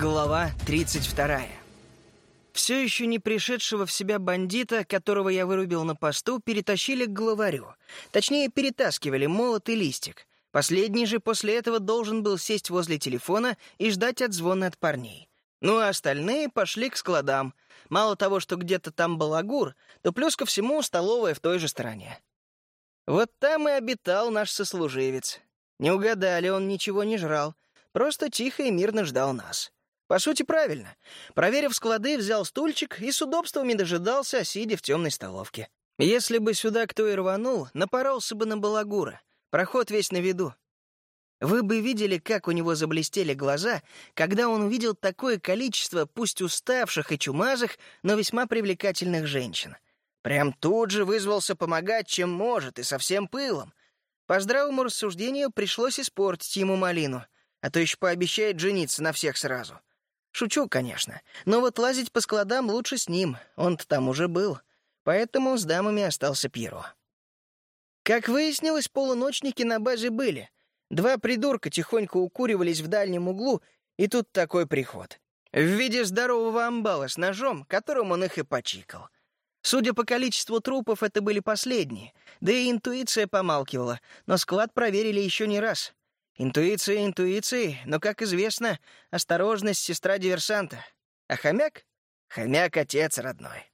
Глава 32. Все еще не пришедшего в себя бандита, которого я вырубил на посту, перетащили к главарю. Точнее, перетаскивали молот и листик. Последний же после этого должен был сесть возле телефона и ждать отзвона от парней. Ну а остальные пошли к складам. Мало того, что где-то там балагур, то плюс ко всему столовая в той же стороне. Вот там и обитал наш сослуживец. Не угадали, он ничего не жрал, просто тихо и мирно ждал нас. По сути, правильно. Проверив склады, взял стульчик и с удобствами дожидался, сидя в темной столовке. Если бы сюда кто и рванул, напоролся бы на балагура. Проход весь на виду. Вы бы видели, как у него заблестели глаза, когда он увидел такое количество, пусть уставших и чумазых, но весьма привлекательных женщин. Прям тут же вызвался помогать, чем может, и со всем пылом. По здравому рассуждению пришлось испортить ему малину, а то еще пообещает жениться на всех сразу. Шучу, конечно, но вот лазить по складам лучше с ним, он-то там уже был, поэтому с дамами остался Пиро. Как выяснилось, полуночники на базе были. Два придурка тихонько укуривались в дальнем углу, и тут такой приход. В виде здорового амбала с ножом, которым он их и почикал. Судя по количеству трупов, это были последние, да и интуиция помалкивала, но склад проверили еще не раз. Интуиция интуиции, но, как известно, осторожность — сестра диверсанта. А хомяк? Хомяк — отец родной.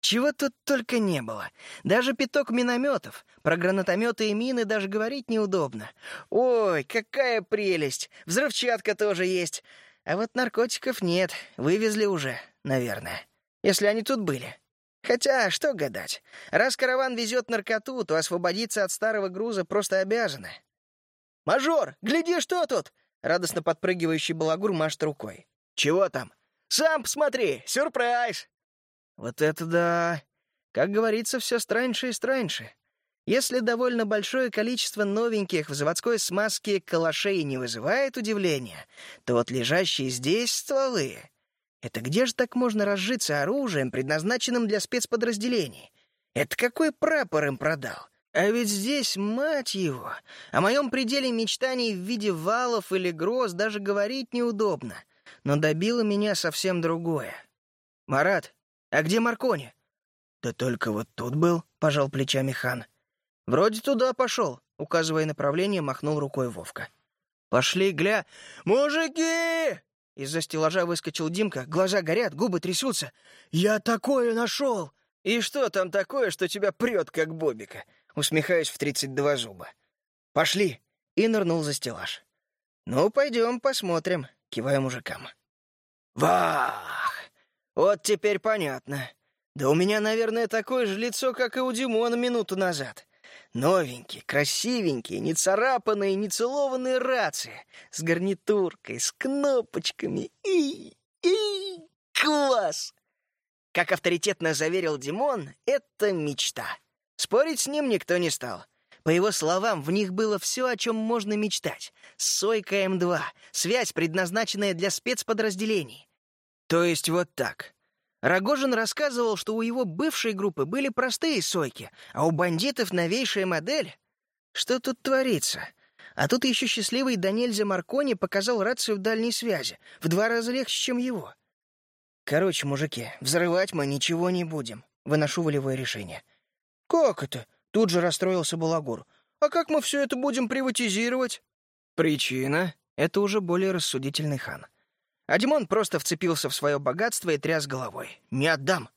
Чего тут только не было. Даже пяток минометов. Про гранатометы и мины даже говорить неудобно. Ой, какая прелесть! Взрывчатка тоже есть. А вот наркотиков нет. Вывезли уже, наверное. Если они тут были. Хотя, что гадать. Раз караван везет наркоту, то освободиться от старого груза просто обязаны. «Мажор, гляди, что тут!» Радостно подпрыгивающий балагур машет рукой. «Чего там?» «Сам посмотри! Сюрприз!» Вот это да! Как говорится, все страньше и страньше. Если довольно большое количество новеньких в заводской смазке калашей не вызывает удивления, то вот лежащие здесь стволы... Это где же так можно разжиться оружием, предназначенным для спецподразделений? Это какой прапор им продал? А ведь здесь, мать его, о моем пределе мечтаний в виде валов или гроз даже говорить неудобно. Но добило меня совсем другое. «Марат, а где Маркони?» «Да только вот тут был», — пожал плечами хан. «Вроде туда пошел», — указывая направление, махнул рукой Вовка. «Пошли, гля...» «Мужики!» Из-за стеллажа выскочил Димка, глаза горят, губы трясутся. «Я такое нашел!» «И что там такое, что тебя прет, как бобика?» Усмехаюсь в тридцать два зуба. «Пошли!» И нырнул за стеллаж. «Ну, пойдем посмотрим», — киваю мужикам. «Вах!» Вот теперь понятно. Да у меня, наверное, такое же лицо, как и у Димона минуту назад. Новенькие, красивенькие, не царапанные, не целованные рации. С гарнитуркой, с кнопочками. И, и, класс! Как авторитетно заверил Димон, это мечта. Спорить с ним никто не стал. По его словам, в них было все, о чем можно мечтать. Сойка М2, связь, предназначенная для спецподразделений. То есть вот так. Рогожин рассказывал, что у его бывшей группы были простые сойки, а у бандитов новейшая модель. Что тут творится? А тут еще счастливый да Маркони показал рацию в дальней связи, в два раза легче, чем его. Короче, мужики, взрывать мы ничего не будем. Выношу волевое решение. Как это? Тут же расстроился Балагур. А как мы все это будем приватизировать? Причина — это уже более рассудительный хан. А Димон просто вцепился в свое богатство и тряс головой. «Не отдам!»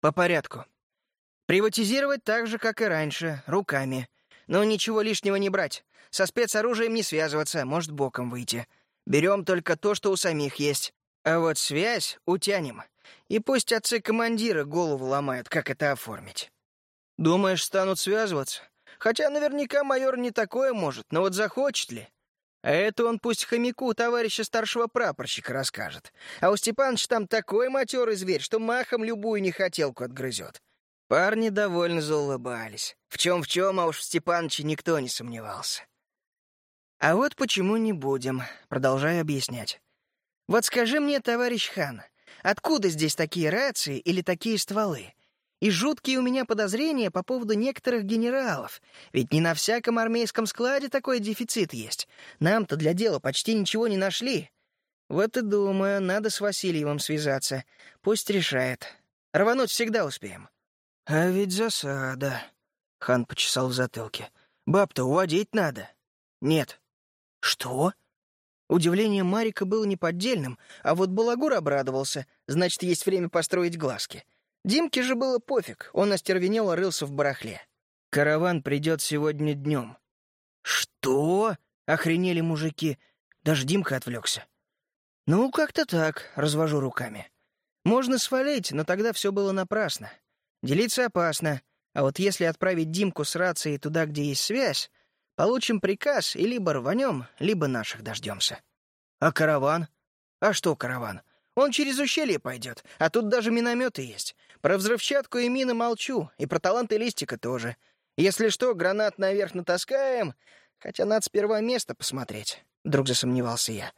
«По порядку. Приватизировать так же, как и раньше, руками. Но ничего лишнего не брать. Со спецоружием не связываться, может боком выйти. Берем только то, что у самих есть. А вот связь утянем. И пусть отцы-командиры голову ломают, как это оформить. Думаешь, станут связываться? Хотя наверняка майор не такое может, но вот захочет ли? А это он пусть хомяку товарища старшего прапорщика расскажет. А у Степановича там такой матерый зверь, что махом любую нехотелку отгрызет. Парни довольно заулыбались. В чем-в чем, а уж в Степановиче никто не сомневался. А вот почему не будем, продолжаю объяснять. Вот скажи мне, товарищ хан, откуда здесь такие рации или такие стволы? И жуткие у меня подозрения по поводу некоторых генералов. Ведь не на всяком армейском складе такой дефицит есть. Нам-то для дела почти ничего не нашли. Вот и думаю, надо с Васильевым связаться. Пусть решает. Рвануть всегда успеем». «А ведь засада», — хан почесал в затылке. «Баб-то уводить надо». «Нет». «Что?» Удивление Марика было неподдельным, а вот Балагур обрадовался. Значит, есть время построить глазки. Димке же было пофиг, он остервенело рылся в барахле. «Караван придет сегодня днем». «Что?» — охренели мужики. Даже Димка отвлекся. «Ну, как-то так», — развожу руками. «Можно свалить, но тогда все было напрасно. Делиться опасно, а вот если отправить Димку с рацией туда, где есть связь, получим приказ и либо рванем, либо наших дождемся». «А караван?» «А что караван? Он через ущелье пойдет, а тут даже минометы есть. Про взрывчатку и мины молчу, и про таланты листика тоже. Если что, гранат наверх натаскаем, хотя надо сперва место посмотреть», — вдруг засомневался я.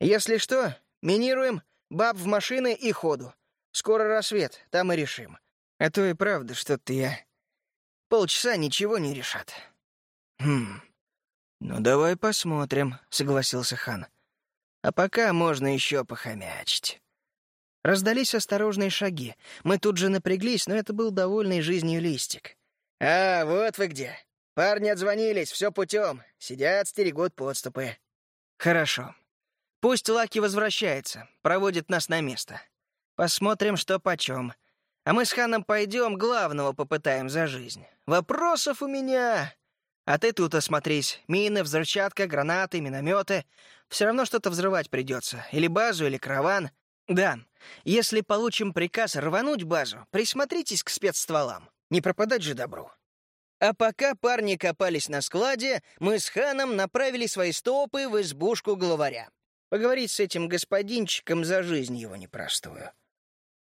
Если что, минируем, баб в машины и ходу. Скоро рассвет, там и решим. А то и правда что-то я... Полчаса ничего не решат. Хм... «Ну, давай посмотрим», — согласился хан. «А пока можно еще похомячить». Раздались осторожные шаги. Мы тут же напряглись, но это был довольный жизнью листик. «А, вот вы где. Парни отзвонились, все путем. Сидят, стерегут подступы». «Хорошо. Пусть Лаки возвращается, проводит нас на место. Посмотрим, что почем. А мы с Ханом пойдем, главного попытаем за жизнь. Вопросов у меня. А ты тут осмотрись. Мины, взрывчатка, гранаты, минометы. Все равно что-то взрывать придется. Или базу, или караван. Да, если получим приказ рвануть базу, присмотритесь к спецстволам. Не пропадать же добру. А пока парни копались на складе, мы с Ханом направили свои стопы в избушку главаря. Поговорить с этим господинчиком за жизнь его непростую.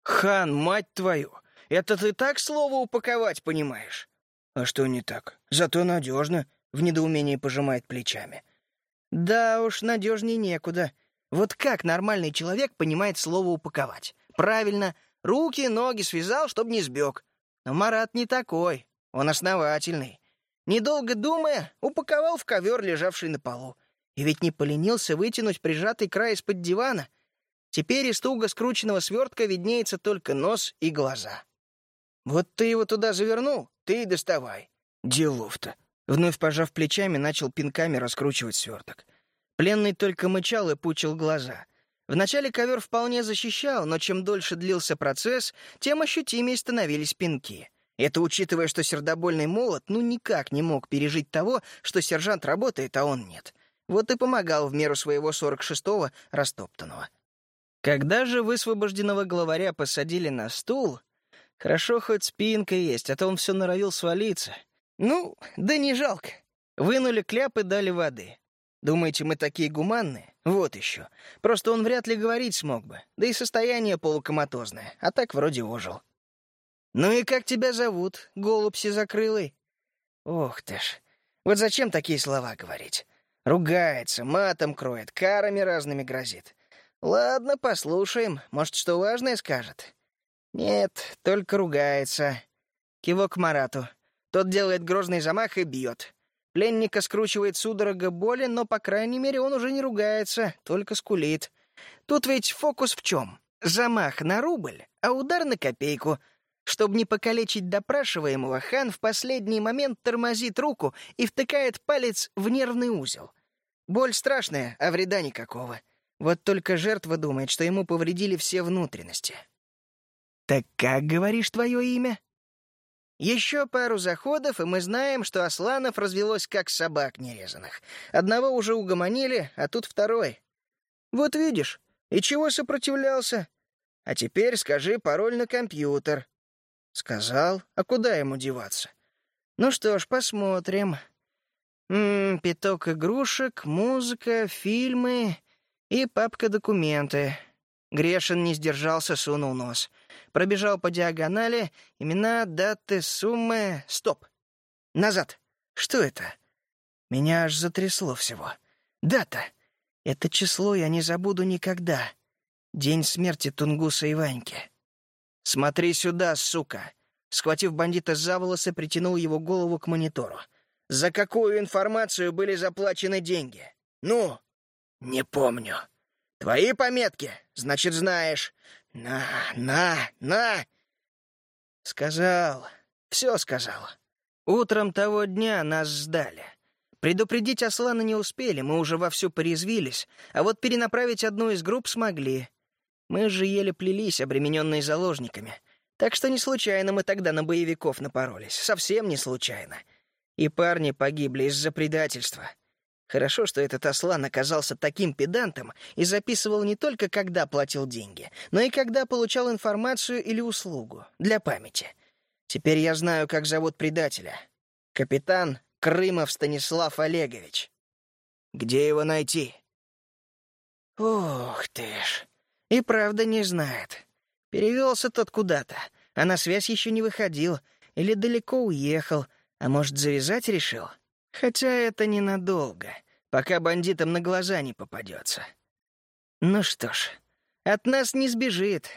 «Хан, мать твою, это ты так слово упаковать понимаешь?» «А что не так? Зато надежно», — в недоумении пожимает плечами. «Да уж, надежнее некуда. Вот как нормальный человек понимает слово «упаковать»? Правильно, руки, ноги связал, чтобы не сбег. Но Марат не такой, он основательный. Недолго думая, упаковал в ковер, лежавший на полу. И ведь не поленился вытянуть прижатый край из-под дивана. Теперь из туго скрученного свертка виднеется только нос и глаза. «Вот ты его туда завернул, ты и доставай». Делов-то. Вновь пожав плечами, начал пинками раскручивать сверток. Пленный только мычал и пучил глаза. Вначале ковер вполне защищал, но чем дольше длился процесс, тем ощутимее становились пинки. Это учитывая, что сердобольный молот ну никак не мог пережить того, что сержант работает, а он нет. Вот и помогал в меру своего 46-го растоптанного. Когда же высвобожденного главаря посадили на стул, хорошо хоть спинка есть, а то он все норовил свалиться. Ну, да не жалко. Вынули кляп и дали воды. Думаете, мы такие гуманные? Вот еще. Просто он вряд ли говорить смог бы. Да и состояние полукоматозное. А так вроде ожил. «Ну и как тебя зовут, голубь сизокрылый?» «Ох ты ж. Вот зачем такие слова говорить? Ругается, матом кроет, карами разными грозит. Ладно, послушаем, может, что важное скажет. Нет, только ругается. Кивок Марату. Тот делает грозный замах и бьет. Пленника скручивает судорога боли, но, по крайней мере, он уже не ругается, только скулит. Тут ведь фокус в чем? Замах на рубль, а удар на копейку. Чтобы не покалечить допрашиваемого, хан в последний момент тормозит руку и втыкает палец в нервный узел. Боль страшная, а вреда никакого. Вот только жертва думает, что ему повредили все внутренности. «Так как, говоришь, твое имя?» Еще пару заходов, и мы знаем, что Асланов развелось как собак нерезанных. Одного уже угомонили, а тут второй. Вот видишь, и чего сопротивлялся? А теперь скажи пароль на компьютер. Сказал, а куда ему деваться? Ну что ж, посмотрим. М -м, пяток игрушек, музыка, фильмы и папка-документы. Грешин не сдержался, сунул нос. Пробежал по диагонали. Имена, даты, суммы... Стоп! Назад! Что это? Меня аж затрясло всего. Дата! Это число я не забуду никогда. День смерти Тунгуса и Ваньки. «Смотри сюда, сука!» Схватив бандита за волосы, притянул его голову к монитору. «За какую информацию были заплачены деньги? Ну?» «Не помню. «Твои пометки? Значит, знаешь. На, на, на!» Сказал. Все сказал. Утром того дня нас сдали. Предупредить Аслана не успели, мы уже вовсю порезвились, а вот перенаправить одну из групп смогли. Мы же еле плелись, обремененные заложниками. Так что не случайно мы тогда на боевиков напоролись. Совсем не случайно. И парни погибли из-за предательства. Хорошо, что этот Аслан оказался таким педантом и записывал не только, когда платил деньги, но и когда получал информацию или услугу, для памяти. Теперь я знаю, как зовут предателя. Капитан Крымов Станислав Олегович. Где его найти? Ух ты ж. И правда не знает. Перевелся тот куда-то, а на связь еще не выходил, или далеко уехал, а может, завязать решил? Хотя это ненадолго, пока бандитам на глаза не попадется. Ну что ж, от нас не сбежит.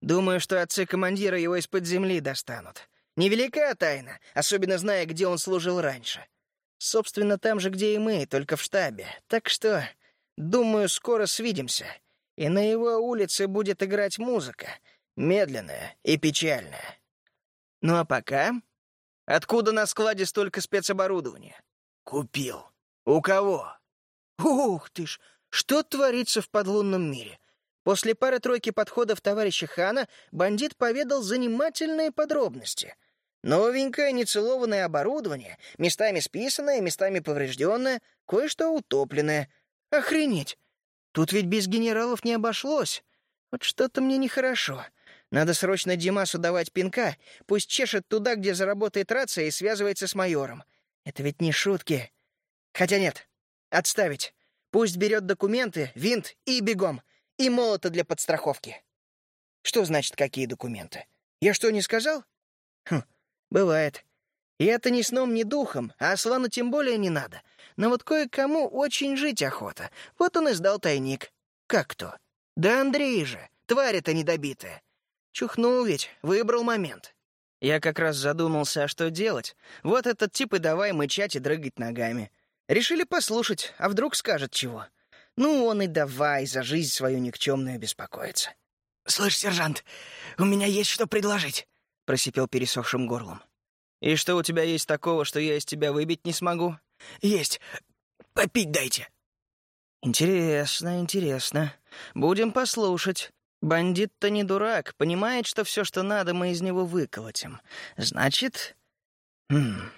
Думаю, что отцы командира его из-под земли достанут. Невелика тайна, особенно зная, где он служил раньше. Собственно, там же, где и мы, только в штабе. Так что, думаю, скоро свидимся. И на его улице будет играть музыка, медленная и печальная. Ну а пока... Откуда на складе столько спецоборудования? Купил. У кого? Ух ты ж, что творится в подлунном мире? После пары-тройки подходов товарища Хана бандит поведал занимательные подробности. Новенькое нецелованное оборудование, местами списанное, местами поврежденное, кое-что утопленное. Охренеть! Тут ведь без генералов не обошлось. Вот что-то мне нехорошо. Надо срочно Димасу давать пинка, пусть чешет туда, где заработает рация и связывается с майором. Это ведь не шутки. Хотя нет, отставить. Пусть берет документы, винт и бегом. И молота для подстраховки. Что значит, какие документы? Я что, не сказал? Хм, бывает. И это ни сном, ни духом, а Аслану тем более не надо. Но вот кое-кому очень жить охота. Вот он и сдал тайник. Как кто? Да Андрей же, тварь-то недобитая. Чухнул ведь, выбрал момент. Я как раз задумался, а что делать. Вот этот тип и давай мычать и дрыгать ногами. Решили послушать, а вдруг скажет чего. Ну, он и давай за жизнь свою никчемную беспокоиться. «Слышь, сержант, у меня есть что предложить», — просипел пересохшим горлом. «И что у тебя есть такого, что я из тебя выбить не смогу?» «Есть. Попить дайте». «Интересно, интересно. Будем послушать. Бандит-то не дурак, понимает, что все, что надо, мы из него выколотим. Значит... Хм...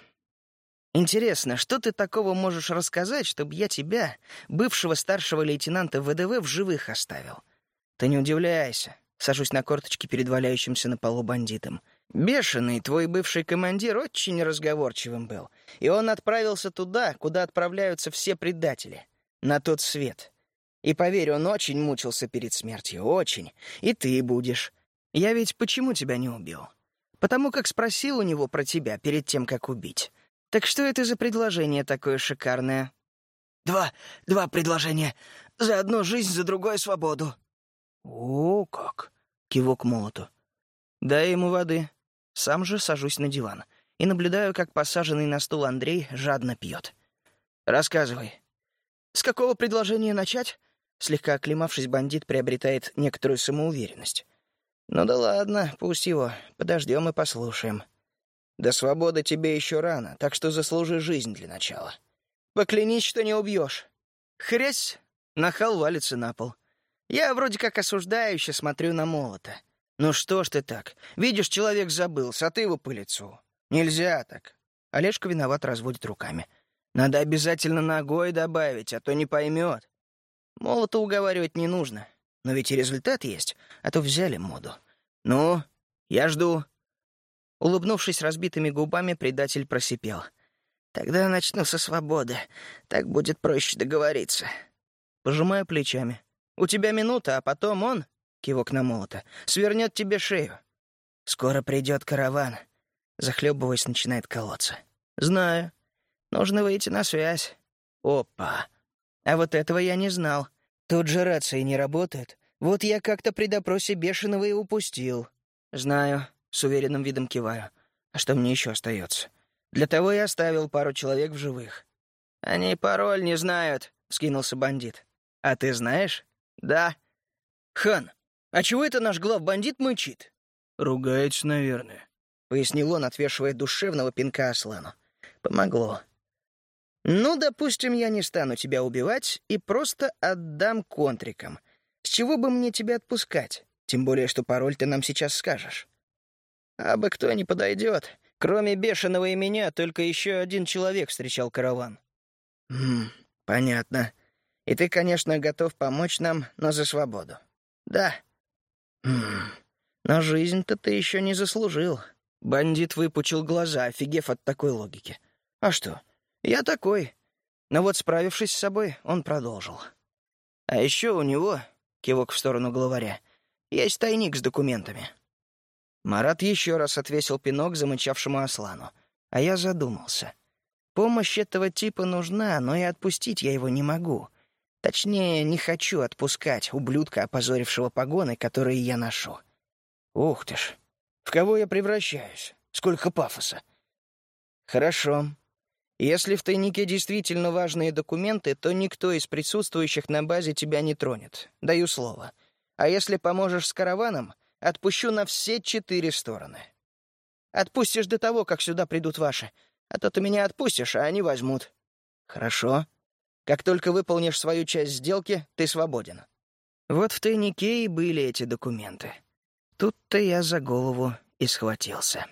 Интересно, что ты такого можешь рассказать, чтобы я тебя, бывшего старшего лейтенанта ВДВ, в живых оставил? Ты не удивляйся. Сажусь на корточки перед валяющимся на полу бандитом. Бешеный твой бывший командир очень разговорчивым был, и он отправился туда, куда отправляются все предатели, на тот свет. И поверь, он очень мучился перед смертью, очень. И ты будешь. Я ведь почему тебя не убил? Потому как спросил у него про тебя перед тем, как убить. Так что это за предложение такое шикарное? Два, два предложения. За одну жизнь, за другую свободу. О, как! Кивок молоту. Дай ему воды. Сам же сажусь на диван и наблюдаю, как посаженный на стул Андрей жадно пьет. Рассказывай. С какого предложения начать? Слегка оклемавшись, бандит приобретает некоторую самоуверенность. «Ну да ладно, пусть его. Подождем и послушаем. До свободы тебе еще рано, так что заслужи жизнь для начала. Поклянись, что не убьешь. Хрясь! Нахал валится на пол. Я вроде как осуждающе смотрю на молота. Ну что ж ты так? Видишь, человек забылся, а ты его по лицу. Нельзя так. Олежка виноват разводит руками. Надо обязательно ногой добавить, а то не поймет. Молота уговаривать не нужно. Но ведь и результат есть, а то взяли моду. Ну, я жду. Улыбнувшись разбитыми губами, предатель просипел. Тогда начну со свободы. Так будет проще договориться. Пожимаю плечами. У тебя минута, а потом он, кивок на молота, свернет тебе шею. Скоро придет караван. Захлебываясь, начинает колоться. Знаю. Нужно выйти на связь. Опа. А вот этого я не знал. Тут же рации не работают. Вот я как-то при допросе Бешеного и упустил. Знаю, с уверенным видом киваю. А что мне еще остается? Для того и оставил пару человек в живых. Они пароль не знают, — скинулся бандит. А ты знаешь? «Да». «Хан, а чего это наш глав-бандит мычит?» «Ругается, наверное», — пояснил он, отвешивая душевного пинка Аслану. «Помогло». «Ну, допустим, я не стану тебя убивать и просто отдам контрикам. С чего бы мне тебя отпускать? Тем более, что пароль ты нам сейчас скажешь». «А бы кто не подойдет. Кроме Бешеного и меня, только еще один человек встречал караван». «Хм, понятно. И ты, конечно, готов помочь нам, но за свободу». «Да». «Хм, но жизнь-то ты еще не заслужил». Бандит выпучил глаза, офигев от такой логики. «А что?» «Я такой». Но вот, справившись с собой, он продолжил. «А еще у него, — кивок в сторону главаря, — есть тайник с документами». Марат еще раз отвесил пинок замычавшему Аслану, а я задумался. Помощь этого типа нужна, но и отпустить я его не могу. Точнее, не хочу отпускать ублюдка, опозорившего погоны, которые я ношу. Ух ты ж, в кого я превращаюсь? Сколько пафоса. Хорошо, если в тайнике действительно важные документы, то никто из присутствующих на базе тебя не тронет. Даю слово. А если поможешь с караваном, отпущу на все четыре стороны. Отпустишь до того, как сюда придут ваши. А то ты меня отпустишь, а они возьмут. Хорошо. Как только выполнишь свою часть сделки, ты свободен. Вот в тайнике и были эти документы. Тут-то я за голову и схватился.